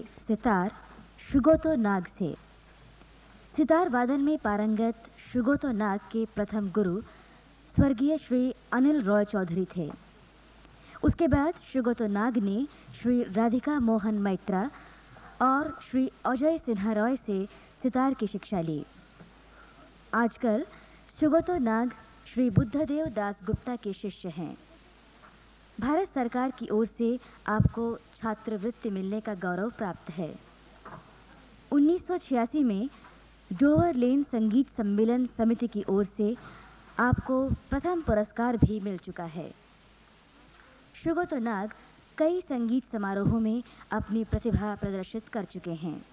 सितार शुगोतो नाग से। सितार वादन में पारंगत शुगोतो नाग के प्रथम गुरु स्वर्गीय श्री अनिल रॉय चौधरी थे। उसके बाद शुगोतो नाग ने श्री राधिका मोहन मैत्रा और श्री अजय सिन्हा रॉय से सितार की शिक्षा ली। आजकल शुगोतो नाग श्री बुद्धदेव दास गुप्ता के शिष्य हैं। भारत सरकार की ओर से आपको छात्रवृत्ति मिलने का गौरव प्राप्त है। 1986 में डोवर लेन संगीत सम्मेलन समिति की ओर से आपको प्रथम पुरस्कार भी मिल चुका है। शुगोतो नाग कई संगीत समारोहों में अपनी प्रतिभा प्रदर्शित कर चुके हैं।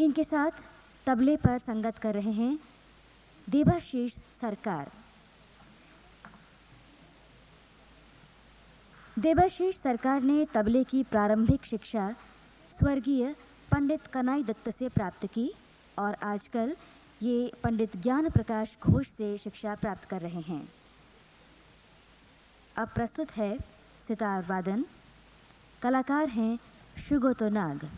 इनके साथ तबले पर संगत कर रहे हैं देवाशीष सरकार। देवाशीष सरकार ने तबले की प्रारंभिक शिक्षा स्वर्गीय पंडित कनाई दत्त से प्राप्त की और आजकल ये पंडित ज्ञान प्रकाश घोष से शिक्षा प्राप्त कर रहे हैं। अब प्रस्तुत है सितार वादन। कलाकार हैं शुगोतो नाग।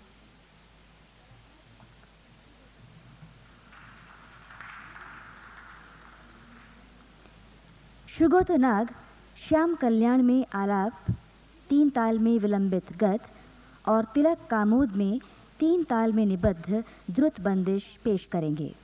शुगोतो नाग श्याम कल्याण में आलाप, तीन ताल में विलंबित गत और तिलक कामोद में तीन ताल में निबद्ध द्रुत बंदिश पेश करेंगे।